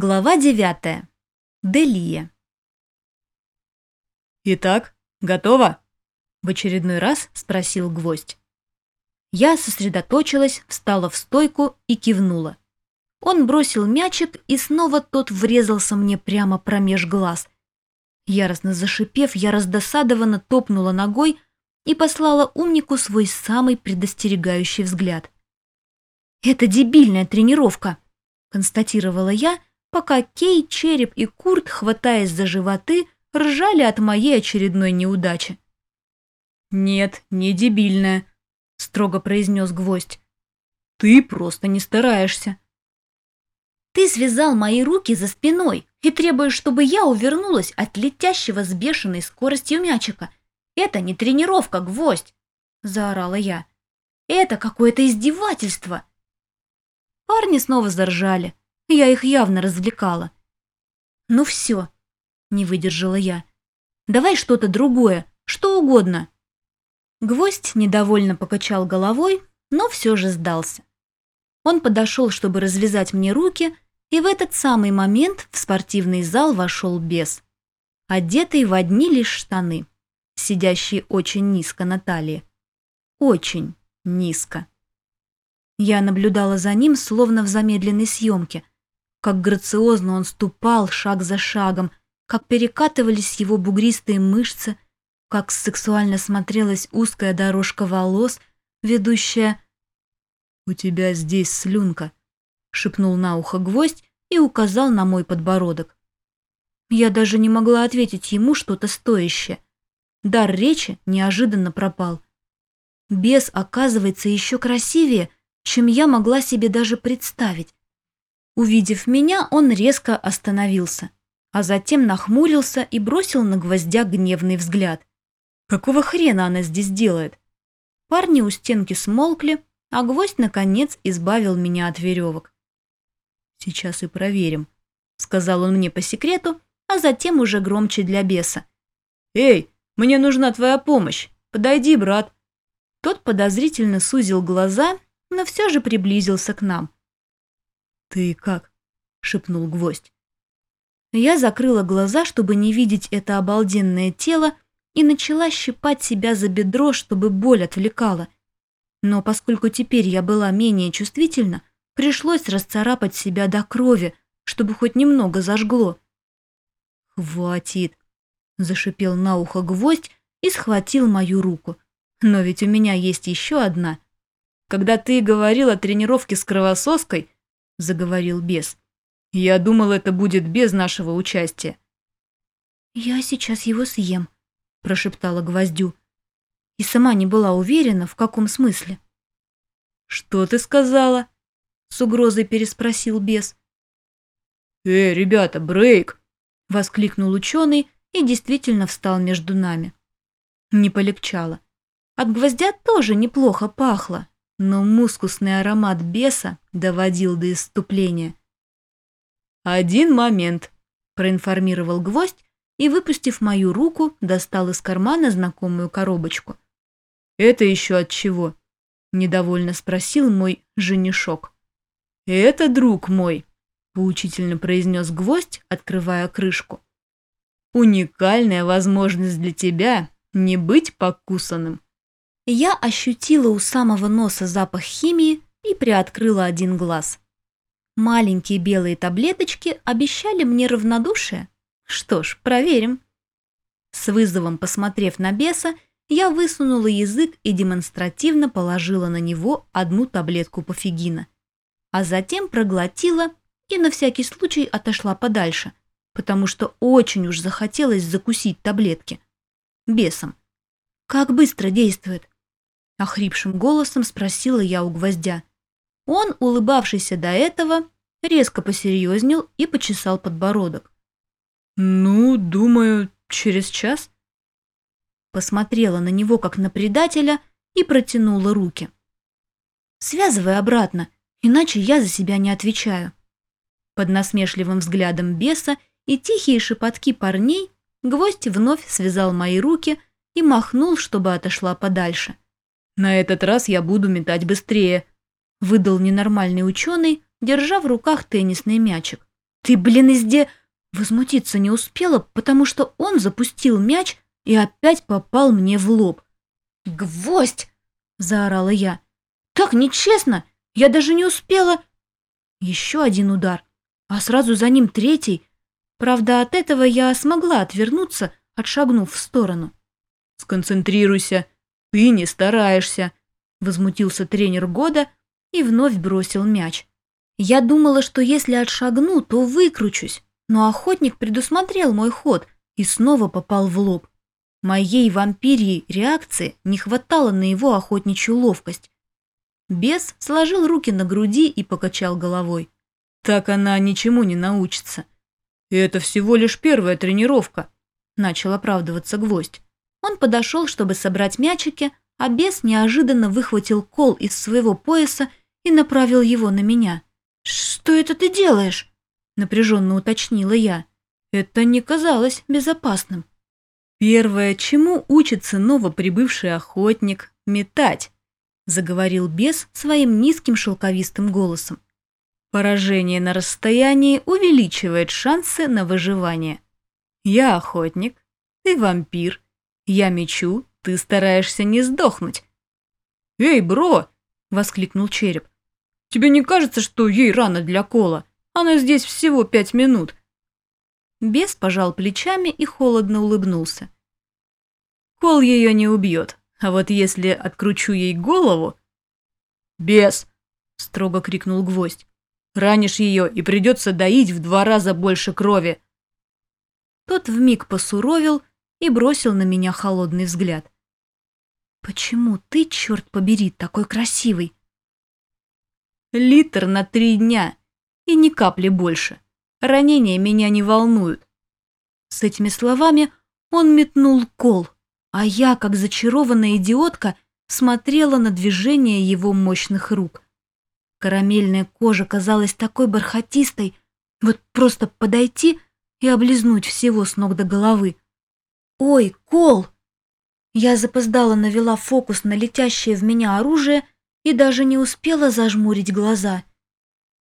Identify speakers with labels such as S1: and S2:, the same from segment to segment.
S1: Глава девятая. Делия.
S2: «Итак, готово?»
S1: — в очередной раз спросил гвоздь. Я сосредоточилась, встала в стойку и кивнула. Он бросил мячик, и снова тот врезался мне прямо промеж глаз. Яростно зашипев, я раздосадованно топнула ногой и послала умнику свой самый предостерегающий взгляд. «Это дебильная тренировка», — констатировала я, пока Кей, Череп и Курт, хватаясь за животы, ржали от моей очередной неудачи.
S2: «Нет, не дебильная», — строго произнес гвоздь. «Ты просто не стараешься».
S1: «Ты связал мои руки за спиной и требуешь, чтобы я увернулась от летящего с бешеной скоростью мячика. Это не тренировка, гвоздь!» — заорала я. «Это какое-то издевательство!» Парни снова заржали. Я их явно развлекала. «Ну все», — не выдержала я. «Давай что-то другое, что угодно». Гвоздь недовольно покачал головой, но все же сдался. Он подошел, чтобы развязать мне руки, и в этот самый момент в спортивный зал вошел бес, одетый в одни лишь штаны, сидящие очень низко на талии. Очень низко. Я наблюдала за ним, словно в замедленной съемке, как грациозно он ступал шаг за шагом, как перекатывались его бугристые мышцы, как сексуально смотрелась узкая дорожка волос, ведущая...
S2: «У тебя здесь слюнка», — шепнул на ухо гвоздь и указал на мой подбородок.
S1: Я даже не могла ответить ему что-то стоящее. Дар речи неожиданно пропал. Бес оказывается еще красивее, чем я могла себе даже представить. Увидев меня, он резко остановился, а затем нахмурился и бросил на гвоздя гневный взгляд. Какого хрена она здесь делает? Парни у стенки смолкли, а гвоздь, наконец, избавил меня от веревок.
S2: «Сейчас и проверим», — сказал
S1: он мне по секрету, а затем уже громче для беса.
S2: «Эй, мне нужна твоя помощь. Подойди, брат».
S1: Тот подозрительно сузил глаза, но все же приблизился к нам.
S2: «Ты как?» — шепнул гвоздь.
S1: Я закрыла глаза, чтобы не видеть это обалденное тело, и начала щипать себя за бедро, чтобы боль отвлекала. Но поскольку теперь я была менее чувствительна, пришлось расцарапать себя до крови, чтобы хоть немного зажгло.
S2: «Хватит!» — зашипел на ухо гвоздь и схватил мою руку. «Но ведь у меня есть еще одна. Когда ты говорил о тренировке с кровосоской, — заговорил бес. «Я думал, это будет без нашего участия».
S1: «Я сейчас его съем», — прошептала Гвоздю. И сама не была уверена, в каком смысле.
S2: «Что ты сказала?»
S1: — с угрозой переспросил бес.
S2: «Эй, ребята, брейк!»
S1: — воскликнул ученый и действительно встал между нами. Не полегчало. От гвоздя тоже неплохо пахло, но мускусный аромат беса доводил до исступления.
S2: «Один момент», – проинформировал гвоздь и, выпустив мою руку, достал из кармана знакомую коробочку. «Это еще от чего?» – недовольно спросил мой женишок. «Это друг мой», – поучительно произнес гвоздь, открывая крышку. «Уникальная возможность для тебя не быть покусанным».
S1: Я ощутила у самого носа запах химии и приоткрыла один глаз. Маленькие белые таблеточки обещали мне равнодушие. Что ж, проверим. С вызовом посмотрев на беса, я высунула язык и демонстративно положила на него одну таблетку пофигина. А затем проглотила и на всякий случай отошла подальше, потому что очень уж захотелось закусить таблетки. Бесом. Как быстро действует? Охрипшим голосом спросила я у гвоздя. Он, улыбавшийся до этого, резко посерьезнел и почесал подбородок.
S2: «Ну, думаю, через час?»
S1: Посмотрела на него, как на предателя, и протянула руки. «Связывай обратно, иначе я за себя не отвечаю». Под насмешливым взглядом беса и тихие шепотки парней гвоздь вновь связал мои руки и махнул, чтобы отошла подальше.
S2: «На этот раз я буду метать быстрее», – выдал ненормальный ученый, держа в руках теннисный мячик.
S1: Ты, блин, изде... Возмутиться не успела, потому что он запустил мяч и опять попал мне в лоб. «Гвоздь!» – заорала я. «Так нечестно! Я даже не успела...» Еще один удар, а сразу за ним третий. Правда, от этого я смогла отвернуться, отшагнув в сторону.
S2: «Сконцентрируйся, ты не стараешься», – возмутился тренер года и вновь бросил мяч.
S1: Я думала, что если отшагну, то выкручусь, но охотник предусмотрел мой ход и снова попал в лоб. Моей вампирьей реакции не хватало на его охотничью ловкость. Бес сложил руки на груди и покачал головой.
S2: «Так она ничему не научится. Это всего лишь первая тренировка», – начал оправдываться гвоздь.
S1: Он подошел, чтобы собрать мячики, а бес неожиданно выхватил кол из своего пояса и направил его на меня. «Что это ты делаешь?» – напряженно уточнила я.
S2: Это не казалось безопасным. Первое, чему учится новоприбывший охотник – метать, заговорил бес своим низким шелковистым голосом. Поражение на расстоянии увеличивает шансы на выживание. Я охотник, ты вампир, я мечу, ты стараешься не сдохнуть. «Эй, бро!» – воскликнул череп. «Тебе не кажется, что ей рано для кола? Она здесь всего пять минут.
S1: Бес пожал плечами и холодно улыбнулся.
S2: Кол ее не убьет, а вот если откручу ей голову... «Бес!» – строго крикнул гвоздь. «Ранишь ее, и придется доить в два раза больше крови!»
S1: Тот вмиг посуровил и бросил на меня холодный взгляд. «Почему ты, черт побери, такой красивый?»
S2: «Литр на три дня, и ни капли больше!» Ранения меня не волнуют.
S1: С этими словами он метнул кол, а я, как зачарованная идиотка, смотрела на движение его мощных рук. Карамельная кожа казалась такой бархатистой, вот просто подойти и облизнуть всего с ног до головы. «Ой, кол!» Я запоздала навела фокус на летящее в меня оружие и даже не успела зажмурить глаза.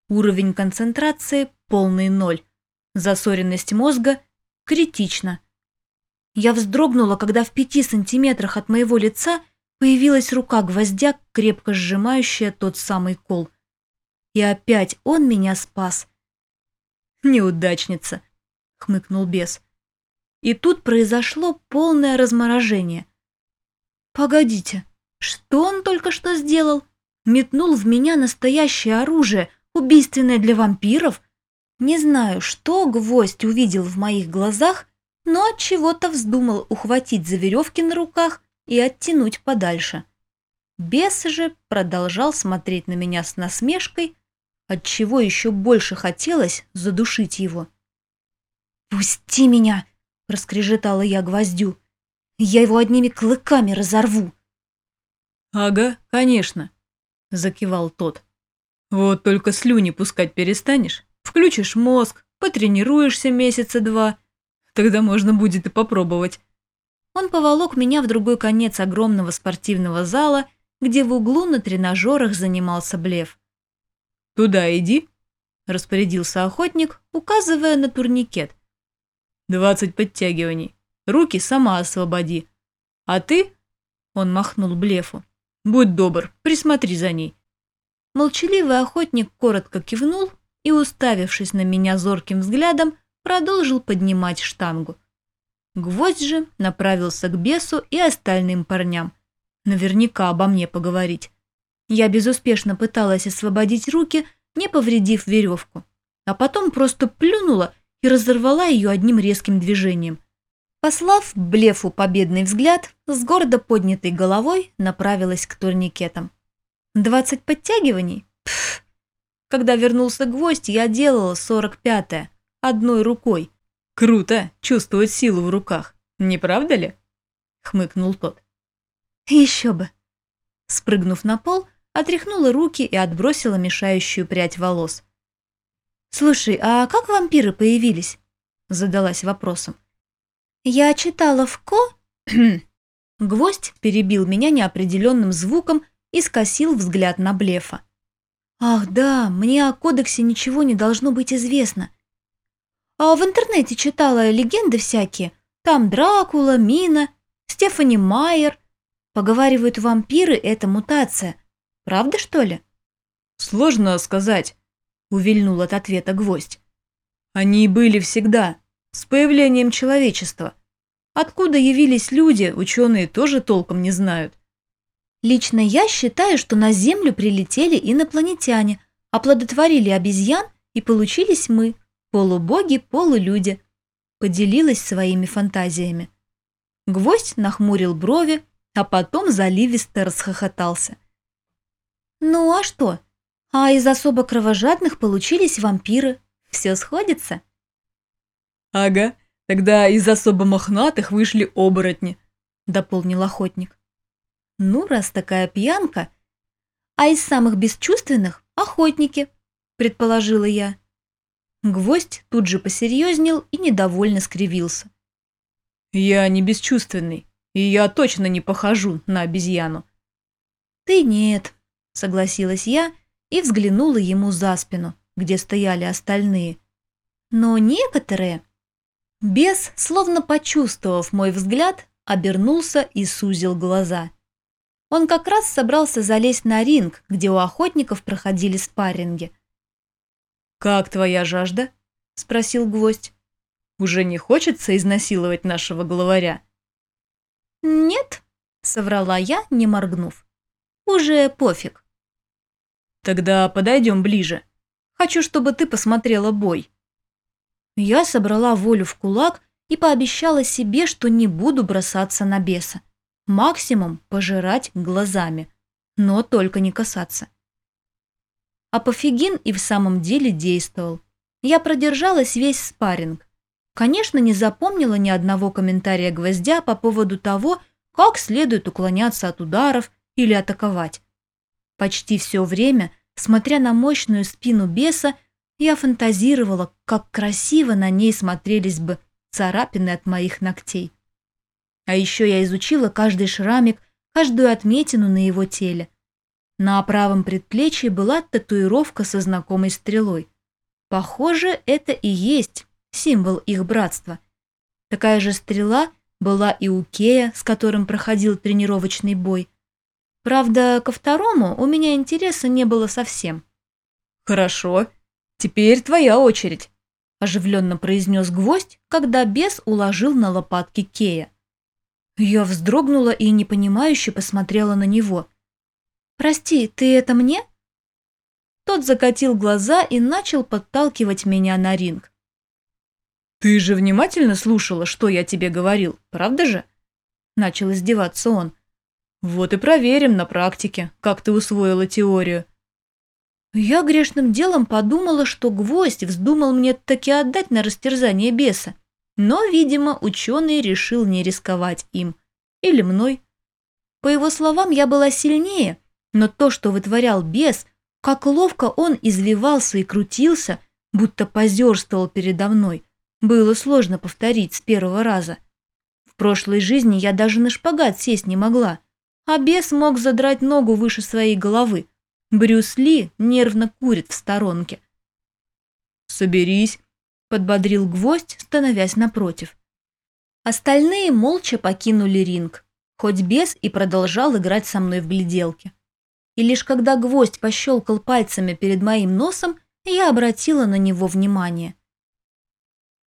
S1: Уровень концентрации полный ноль. Засоренность мозга критична. Я вздрогнула, когда в пяти сантиметрах от моего лица появилась рука гвоздя, крепко сжимающая тот самый кол. И опять он меня спас.
S2: «Неудачница», — хмыкнул бес.
S1: И тут произошло полное разморожение. «Погодите, что он только что сделал? Метнул в меня настоящее оружие, убийственное для вампиров? Не знаю, что гвоздь увидел в моих глазах, но от чего-то вздумал ухватить за веревки на руках и оттянуть подальше. Бес же продолжал смотреть на меня с насмешкой, от чего еще больше хотелось задушить его. «Пусти меня!» – раскрежетала я гвоздю. «Я его одними клыками разорву!»
S2: «Ага, конечно!» – закивал тот. «Вот только слюни пускать перестанешь, Включишь мозг, потренируешься месяца два. Тогда можно будет и попробовать.
S1: Он поволок меня в другой конец огромного спортивного зала, где в углу на тренажерах занимался блеф.
S2: «Туда иди», –
S1: распорядился охотник, указывая на турникет.
S2: «Двадцать подтягиваний. Руки сама освободи. А ты...» – он махнул блефу. «Будь добр, присмотри за ней».
S1: Молчаливый охотник коротко кивнул и, уставившись на меня зорким взглядом, продолжил поднимать штангу. Гвоздь же направился к бесу и остальным парням. Наверняка обо мне поговорить. Я безуспешно пыталась освободить руки, не повредив веревку, а потом просто плюнула и разорвала ее одним резким движением. Послав блефу победный взгляд, с гордо поднятой головой направилась к турникетам. «Двадцать подтягиваний? Пф, когда вернулся гвоздь, я делала сорок пятое, одной рукой.
S2: Круто чувствовать силу в руках, не правда ли? Хмыкнул тот.
S1: Еще бы. Спрыгнув на пол, отряхнула руки и отбросила мешающую прядь волос. «Слушай, а как вампиры появились?» Задалась вопросом. «Я читала в Ко...» Гвоздь перебил меня неопределенным звуком и скосил взгляд на блефа. «Ах да, мне о кодексе ничего не должно быть известно. а в интернете читала легенды всякие. Там Дракула, Мина, Стефани Майер. Поговаривают, вампиры – это мутация. Правда, что ли?
S2: Сложно сказать, увильнул от ответа гвоздь. Они были всегда, с появлением человечества. Откуда явились люди, ученые тоже толком не знают.
S1: Лично я считаю, что на Землю прилетели инопланетяне, оплодотворили обезьян и получились мы, полубоги, полулюди. Поделилась своими фантазиями. Гвоздь нахмурил брови, а потом заливисто расхохотался. «Ну а что? А из особо кровожадных получились вампиры. Все сходится?»
S2: «Ага, тогда из особо мохнатых вышли оборотни», — дополнил охотник.
S1: «Ну, раз такая пьянка. А из самых бесчувственных — охотники», — предположила я. Гвоздь тут же посерьезнел и недовольно скривился.
S2: «Я не бесчувственный, и я точно не похожу на обезьяну».
S1: «Ты нет», — согласилась я и взглянула ему за спину, где стояли остальные. «Но некоторые...» Бес, словно почувствовав мой взгляд, обернулся и сузил глаза. Он как раз собрался залезть на ринг, где у охотников проходили спарринги.
S2: «Как твоя жажда?» — спросил гвоздь. Уже не хочется изнасиловать нашего главаря?»
S1: «Нет», — соврала я, не моргнув. «Уже пофиг».
S2: «Тогда подойдем ближе. Хочу, чтобы ты посмотрела бой».
S1: Я собрала волю в кулак и пообещала себе, что не буду бросаться на беса. Максимум пожирать глазами, но только не касаться. А пофигин и в самом деле действовал. Я продержалась весь спарринг, Конечно, не запомнила ни одного комментария гвоздя по поводу того, как следует уклоняться от ударов или атаковать. Почти все время, смотря на мощную спину беса, я фантазировала, как красиво на ней смотрелись бы царапины от моих ногтей. А еще я изучила каждый шрамик, каждую отметину на его теле. На правом предплечье была татуировка со знакомой стрелой. Похоже, это и есть символ их братства. Такая же стрела была и у Кея, с которым проходил тренировочный бой. Правда, ко второму у меня интереса не было совсем.
S2: «Хорошо, теперь твоя очередь», – оживленно произнес гвоздь, когда бес уложил на лопатки Кея.
S1: Я вздрогнула и непонимающе посмотрела на него. «Прости, ты это мне?» Тот закатил глаза и начал подталкивать меня на ринг.
S2: «Ты же внимательно слушала, что я тебе говорил, правда же?» Начал издеваться он. «Вот и проверим на практике, как ты усвоила теорию».
S1: Я грешным делом подумала, что гвоздь вздумал мне таки отдать на растерзание беса. Но, видимо, ученый решил не рисковать им. Или мной. По его словам, я была сильнее, но то, что вытворял бес, как ловко он извивался и крутился, будто позерствовал передо мной, было сложно повторить с первого раза. В прошлой жизни я даже на шпагат сесть не могла, а бес мог задрать ногу выше своей головы. Брюс Ли нервно курит в сторонке.
S2: «Соберись», — подбодрил гвоздь, становясь напротив.
S1: Остальные молча покинули ринг, хоть бес и продолжал играть со мной в гляделки. И лишь когда гвоздь пощелкал пальцами перед моим носом, я обратила на него внимание —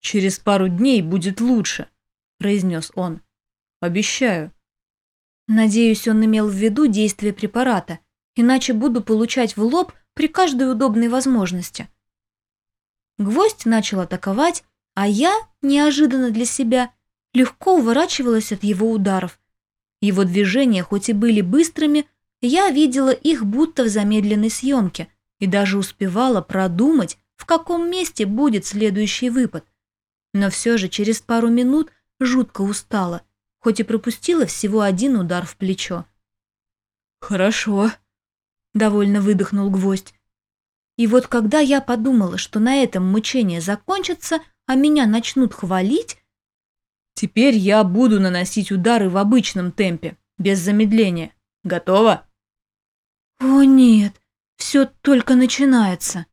S2: «Через пару дней будет лучше», – произнес он. «Обещаю».
S1: Надеюсь, он имел в виду действие препарата, иначе буду получать в лоб при каждой удобной возможности. Гвоздь начал атаковать, а я, неожиданно для себя, легко уворачивалась от его ударов. Его движения, хоть и были быстрыми, я видела их будто в замедленной съемке и даже успевала продумать, в каком месте будет следующий выпад но все же через пару минут жутко устала, хоть и пропустила всего один удар в плечо.
S2: «Хорошо», — довольно выдохнул гвоздь.
S1: И вот когда я подумала, что на этом мучения закончатся, а меня начнут хвалить...
S2: «Теперь я буду наносить удары в обычном темпе, без замедления. Готово?»
S1: «О нет, все только начинается».